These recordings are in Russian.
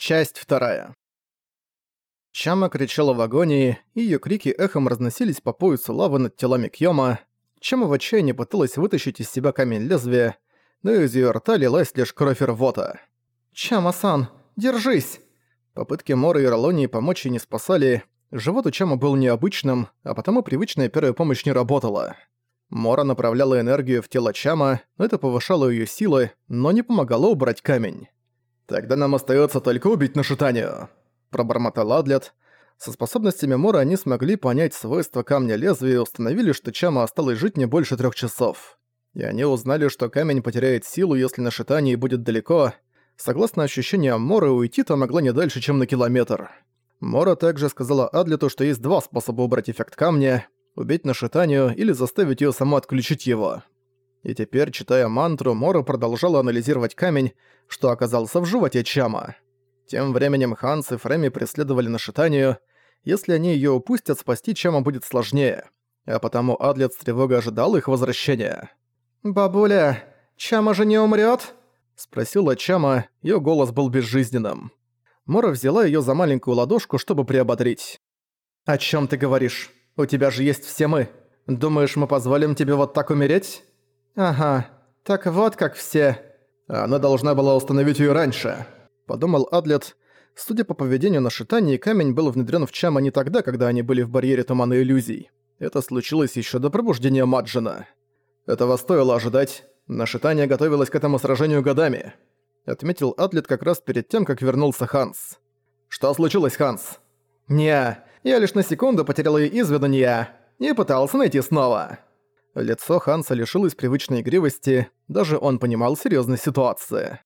Часть вторая. Чама кричала в агонии, и её крики эхом разносились по поясу лавы над телами Кьёма. Чама в отчаянии пыталась вытащить из себя камень лезвия, но из её рта лилась лишь кровь рвота. «Чама-сан, держись!» Попытки Моры и Ролонии помочь ей не спасали. Живот у Чама был необычным, а потому привычная первая помощь не работала. Мора направляла энергию в тело Чама, это повышало её силы, но не помогало убрать камень. «Тогда нам остается только убить Нашитанию», — пробормотал Адлет. Со способностями Мора они смогли понять свойства камня лезвия и установили, что Чама осталось жить не больше трех часов. И они узнали, что камень потеряет силу, если Нашитание будет далеко. Согласно ощущениям Мора, уйти-то могла не дальше, чем на километр. Мора также сказала Адлету, что есть два способа убрать эффект камня — убить Нашитанию или заставить ее саму отключить его. И теперь, читая мантру, Мора продолжала анализировать камень, что оказался в животе Чама. Тем временем Ханс и Фреми преследовали Нашитанию. Если они её упустят, спасти Чама будет сложнее. А потому Адлет с тревогой ожидал их возвращения. «Бабуля, Чама же не умрёт?» Спросила Чама, её голос был безжизненным. Мора взяла её за маленькую ладошку, чтобы приободрить. «О чём ты говоришь? У тебя же есть все мы. Думаешь, мы позволим тебе вот так умереть?» «Ага, так вот как все...» «Она должна была установить её раньше», — подумал Адлет. Судя по поведению на шитании, камень был внедрен в Чама не тогда, когда они были в барьере тумана иллюзий. Это случилось еще до пробуждения Маджина. Этого стоило ожидать. Нашитание готовилось к этому сражению годами. Отметил Атлет как раз перед тем, как вернулся Ханс. «Что случилось, Ханс?» «Не, я лишь на секунду потерял её из виду не и пытался найти снова». Лицо Ханса лишилось привычной игривости, даже он понимал серьёзность ситуации.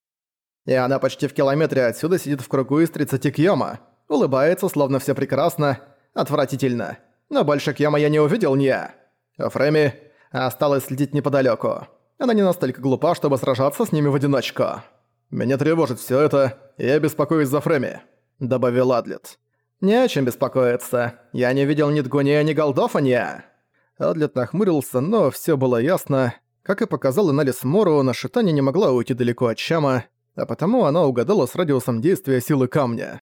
И она почти в километре отсюда сидит в кругу из 30 кьёма. Улыбается, словно все прекрасно. Отвратительно. Но больше кьёма я не увидел ни я. А Фреми осталось следить неподалёку. Она не настолько глупа, чтобы сражаться с ними в одиночку. «Меня тревожит всё это, и я беспокоюсь за Фреми», — добавил Адлет. «Не о чем беспокоиться. Я не видел ни Дгуния, ни Голдофания». Адлет нахмурился, но всё было ясно. Как и показал анализ Мору, Нашитани не могла уйти далеко от Чама, а потому она угадала с радиусом действия силы камня.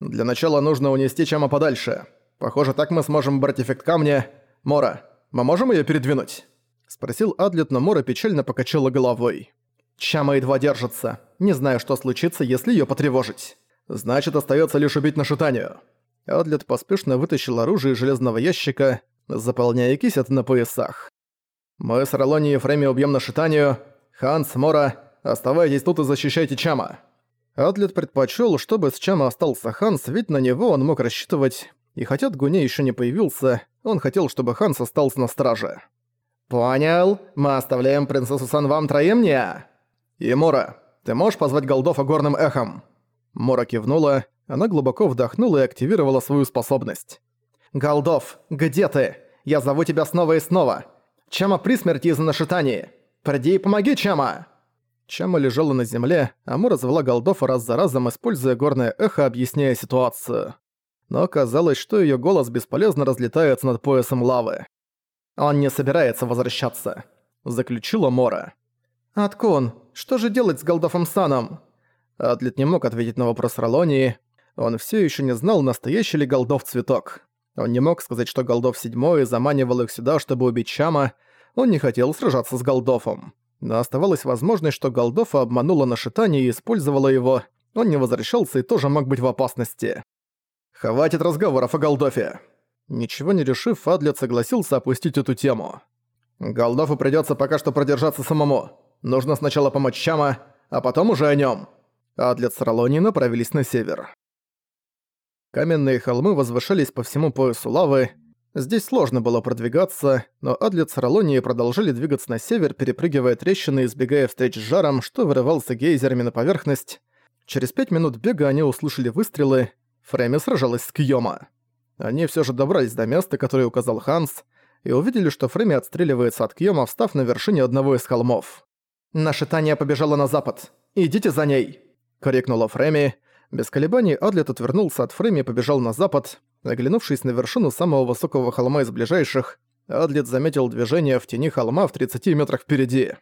Для начала нужно унести Чама подальше. Похоже, так мы сможем брать эффект камня. Мора, мы можем её передвинуть?» Спросил Адлет, но Мора печально покачала головой. Чама едва держится. Не знаю, что случится, если её потревожить. Значит, остаётся лишь убить Нашитанию. Адлет поспешно вытащил оружие из железного ящика, заполняя кисет на поясах. «Мы с Ролони и Фрейми убьем на Шитанию. Ханс, Мора, оставайтесь тут и защищайте Чама». Адлет предпочел, чтобы с Чама остался Ханс, ведь на него он мог рассчитывать, и хотя Дгуне еще не появился, он хотел, чтобы Ханс остался на страже. «Понял. Мы оставляем принцессу Сан вам троим, не?» «И Мора, ты можешь позвать Голдофа горным эхом?» Мора кивнула, она глубоко вдохнула и активировала свою способность. «Голдов, где ты? Я зову тебя снова и снова. Чама при смерти из-за нашитания. Приди и помоги, Чама!» Чама лежала на земле, а Мура звала Голдофа раз за разом, используя горное эхо, объясняя ситуацию. Но казалось, что её голос бесполезно разлетается над поясом лавы. «Он не собирается возвращаться», — заключила Мора. «Аткон, что же делать с Голдофом Саном?» Адлет не мог ответить на вопрос Ролонии. Он всё ещё не знал, настоящий ли Голдов цветок. Он не мог сказать, что Голдов седьмой заманивал их сюда, чтобы убить Чама. Он не хотел сражаться с Голдофом. Но оставалась возможность, что Голдофа обманула на шитание и использовала его. Он не возвращался и тоже мог быть в опасности. «Хватит разговоров о Голдофе!» Ничего не решив, Адлет согласился опустить эту тему. «Голдофу придётся пока что продержаться самому. Нужно сначала помочь Чама, а потом уже о нём». Адлет с Ролони направились на север. Каменные холмы возвышались по всему поясу лавы. Здесь сложно было продвигаться, но Адлет с Ролонией продолжили двигаться на север, перепрыгивая трещины и избегая встреч с жаром, что вырывался гейзерами на поверхность. Через пять минут бега они услышали выстрелы. Фрейми сражалась с Кьёма. Они все же добрались до места, которое указал Ханс, и увидели, что Фрейми отстреливается от Кьёма, встав на вершине одного из холмов. «Наша Таня побежала на запад. Идите за ней!» — крикнула Фрейми, без колебаний Адлет отвернулся от Фрейми и побежал на запад. Оглянувшись на вершину самого высокого холма из ближайших, Адлет заметил движение в тени холма в 30 метрах впереди.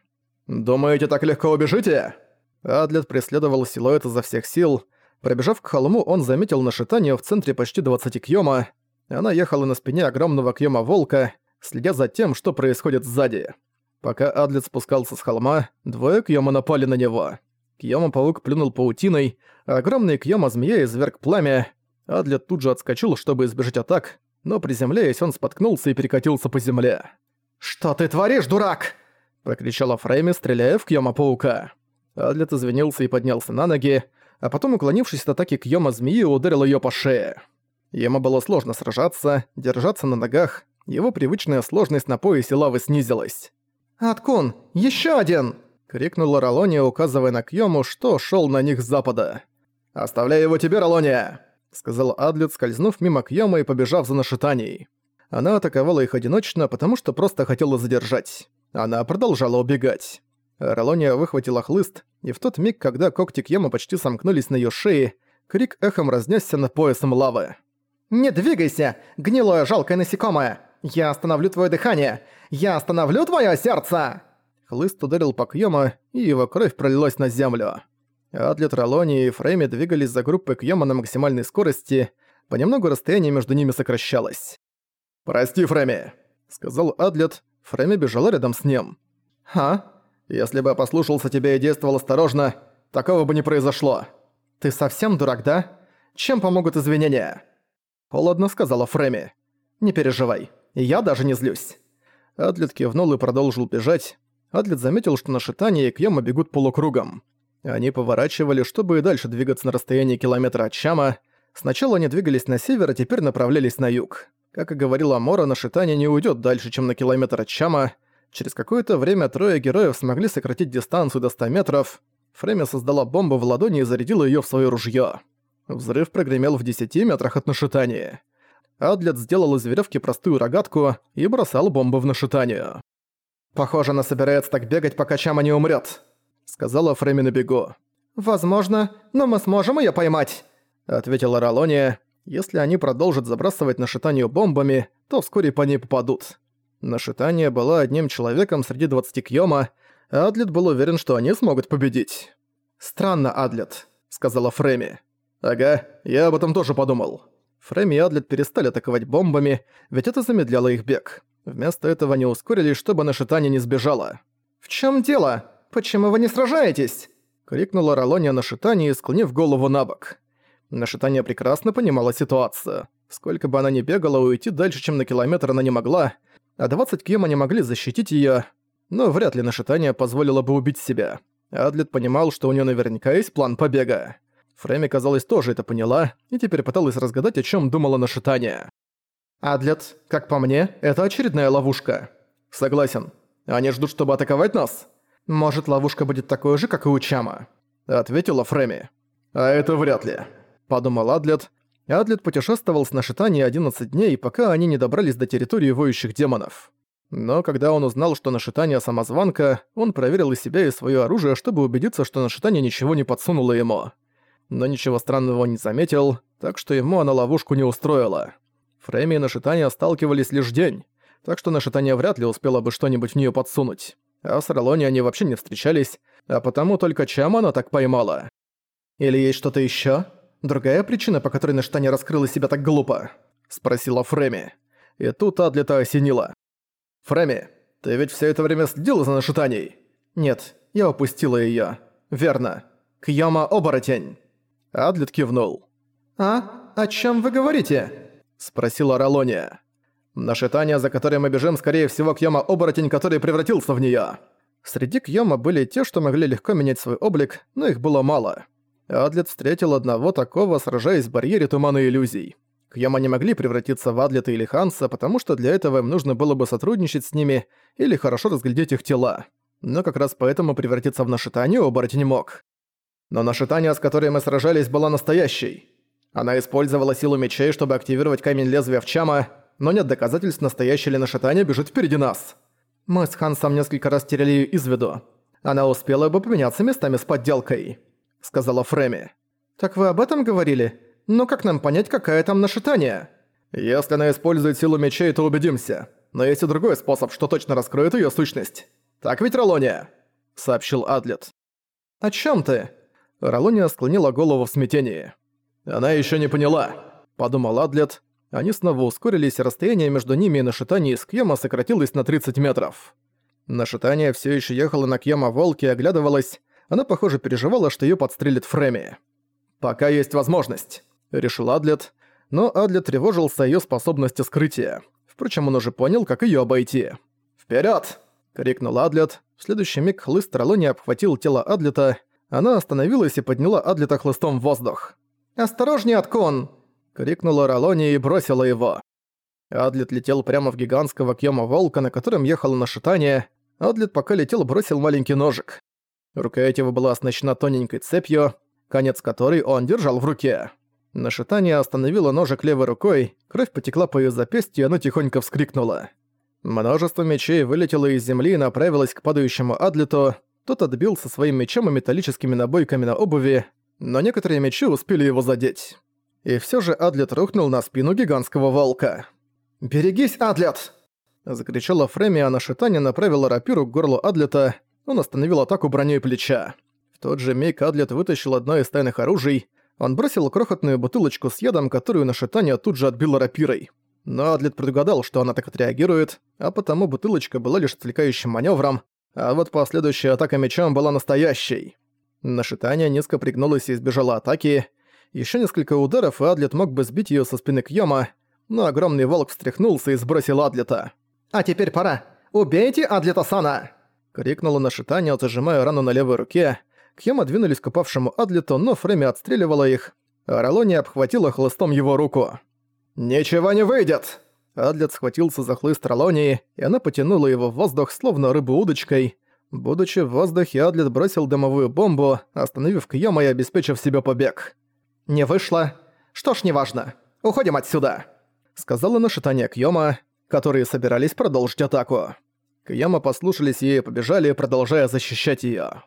«Думаете, так легко убежите?» Адлет преследовал силуэт изо всех сил. Пробежав к холму, он заметил нашитание в центре почти 20 кьёма. Она ехала на спине огромного кьёма-волка, следя за тем, что происходит сзади. Пока Адлет спускался с холма, двое кьёма напали на него. Кьёма-паук плюнул паутиной, а огромный кьёма-змея изверг пламя. Адлет тут же отскочил, чтобы избежать атак, но приземляясь, он споткнулся и перекатился по земле. «Что ты творишь, дурак?» – прокричала Фрейми, стреляя в Кьёма-паука. Адлет извинился и поднялся на ноги, а потом, уклонившись от атаки Кьёма-змеи, ударил её по шее. Ему было сложно сражаться, держаться на ногах, его привычная сложность на поясе лавы снизилась. «Аткун, ещё один!» — крикнула Ролония, указывая на Кьёму, что шёл на них с запада. «Оставляй его тебе, Ролония!» — сказал Адлет, скользнув мимо Кьёма и побежав за нашитанией. Она атаковала их одиночно, потому что просто хотела задержать. Она продолжала убегать. Ролония выхватила хлыст, и в тот миг, когда когти Кьёма почти сомкнулись на её шее, крик эхом разнесся над поясом лавы. «Не двигайся, гнилое жалкое насекомое! Я остановлю твое дыхание! Я остановлю твое сердце!» Хлыст ударил по Кьёма, и его кровь пролилась на землю. Адлет, Ролони и Фрейми двигались за группой Кьёма на максимальной скорости, понемногу расстояние между ними сокращалось. «Прости, Фрейми», — сказал Адлет, Фрейми бежала рядом с ним. «Ха? Если бы я послушался тебя и действовал осторожно, такого бы не произошло. Ты совсем дурак, да? Чем помогут извинения?» Холодно сказала Фрейми. «Не переживай, я даже не злюсь». Адлет кивнул и продолжил бежать. Адлет заметил, что на Шитане и Кьяма бегут полукругом. Они поворачивали, чтобы и дальше двигаться на расстоянии километра от Чама. Сначала они двигались на север, а теперь направлялись на юг. Как и говорила Мора, на Шитане не уйдет дальше, чем на километр от Чама. Через какое-то время трое героев смогли сократить дистанцию до 100 метров. Фрейми создала бомбу в ладони и зарядила ее в свое ружье. Взрыв прогремел в 10 метрах от нашитания. Адлет сделал из веревки простую рогатку и бросал бомбу в нашитание. «Похоже, она собирается так бегать, пока Чама не умрет, сказала Фрейми на бегу. «Возможно, но мы сможем ее поймать», — ответила Ролония. «Если они продолжат забрасывать нашитание бомбами, то вскоре по ней попадут». Нашитание была одним человеком среди 20 Кьёма, а Адлет был уверен, что они смогут победить. «Странно, Адлет», — сказала Фрейми. «Ага, я об этом тоже подумал». Фрейми и Адлет перестали атаковать бомбами, ведь это замедляло их бег. Вместо этого они ускорились, чтобы Нашитание не сбежала. «В чем дело? Почему вы не сражаетесь?» — крикнула Ролония на Шитании, склонив голову на бок. Нашитание прекрасно понимала ситуацию. Сколько бы она ни бегала, уйти дальше, чем на километр она не могла, а 20 Кьема не могли защитить её, но вряд ли нашитание позволило бы убить себя. Адлет понимал, что у неё наверняка есть план побега. Фрейми, казалось, тоже это поняла и теперь пыталась разгадать, о чём думала нашитание. «Адлет, как по мне, это очередная ловушка». «Согласен. Они ждут, чтобы атаковать нас?» «Может, ловушка будет такой же, как и у Чама», — ответила Фрейми. «А это вряд ли», — подумал Адлет, Адлет путешествовал с Нашитани 11 дней, пока они не добрались до территории воющих демонов. Но когда он узнал, что Нашитание самозванка, он проверил и себя, и свое оружие, чтобы убедиться, что Нашитание ничего не подсунуло ему. Но ничего странного он не заметил, так что ему она ловушку не устроила. Фрейми и Нашитание сталкивались лишь день, так что Нашитание вряд ли успела бы что-нибудь в нее подсунуть. А с Ролони они вообще не встречались, а потому только Чам она так поймала. Или есть что-то еще? Другая причина, по которой Наштаня раскрыла себя так глупо?» — спросила Фреми. И тут Адлета осенила. «Фреми, ты ведь все это время следила за Нашитаней?» «Нет, я упустила ее. Верно. Кьяма-оборотень». Адлет кивнул. «А? О чем вы говорите?» — спросила Ролония. «Нашитание, за которое мы бежим, скорее всего, Кьяма-оборотень, который превратился в нее. Среди Кьяма были те, что могли легко менять свой облик, но их было мало. Адлет встретил одного такого, сражаясь в барьере тумана иллюзий. Кьяма не могли превратиться в Адлета или Ханса, потому что для этого им нужно было бы сотрудничать с ними или хорошо разглядеть их тела. Но как раз поэтому превратиться в Нашитание оборотень мог. Но Нашитание, с которой мы сражались, была настоящей. Она использовала силу мечей, чтобы активировать камень лезвия в Чама, но нет доказательств, настоящее ли Нашитание бежит впереди нас. Мы с Хансом несколько раз теряли ее из виду. Она успела бы поменяться местами с подделкой сказала Фреми. «Так вы об этом говорили? Но как нам понять, какая там нашитание?» «Если она использует силу мечей, то убедимся. Но есть и другой способ, что точно раскроет её сущность. Так ведь, Ролония?» — сообщил Адлет. «О чём ты?» Ролония склонила голову в смятении. «Она еще не поняла», — подумал Адлет. Они снова ускорились, расстояние между ними и Нашитани с Кьяма сократилось на 30 метров. Нашитание все еще ехала на Кьяма волке и оглядывалась. Она, похоже, переживала, что ее подстрелит Фреми. «Пока есть возможность», — решил Адлет. Но Адлет тревожился о её способности скрытия. Впрочем, он уже понял, как ее обойти. Вперед! крикнул Адлет. В следующий миг хлыст Ролони обхватил тело Адлета. Она остановилась и подняла Адлета хлыстом в воздух. «Осторожнее, Откон!» — крикнула Ролони и бросила его. Адлет летел прямо в гигантского кьёма волка, на котором ехал на шитание. Адлет, пока летел, бросил маленький ножик. Рукоять его была оснащена тоненькой цепью, конец которой он держал в руке. Нашитание остановило ножик левой рукой, кровь потекла по её запястью, и оно тихонько вскрикнуло. Множество мечей вылетело из земли и направилось к падающему Адлету. Тот отбился своим мечом и металлическими набойками на обуви, но некоторые мечи успели его задеть. И всё же Адлет рухнул на спину гигантского волка. «Берегись, Адлет!» Закричала Фреми, а Нашитание направила рапиру к горлу Адлета. Он остановил атаку броней плеча. В тот же миг Адлет вытащил одно из тайных оружий, он бросил крохотную бутылочку с ядом, которую Нашитание тут же отбила рапирой. Но Адлет предугадал, что она так отреагирует, а потому бутылочка была лишь отвлекающим маневром, а вот последующая атака мечом была настоящей. Нашитание низко пригнулась и избежала атаки. Еще несколько ударов, и Адлет мог бы сбить ее со спины Кьёма, но огромный волк встряхнулся и сбросил Адлета. «А теперь пора! Убейте Адлета-сана!» — крикнула Нашитание, зажимая рану на левой руке, Кьяма двинулись к упавшему Адлету, но Фреми отстреливала их, а Ролони обхватила хлыстом его руку. «Ничего не выйдет!» Адлет схватился за хлыст Ролонии, и она потянула его в воздух, словно рыбу удочкой. Будучи в воздухе, Адлет бросил дымовую бомбу, остановив Кьяма и обеспечив себе побег. «Не вышло. Что ж, неважно. Уходим отсюда!» Сказала нашитание Кьёма, которые собирались продолжить атаку. Кьяма послушались ей и побежали, продолжая защищать её.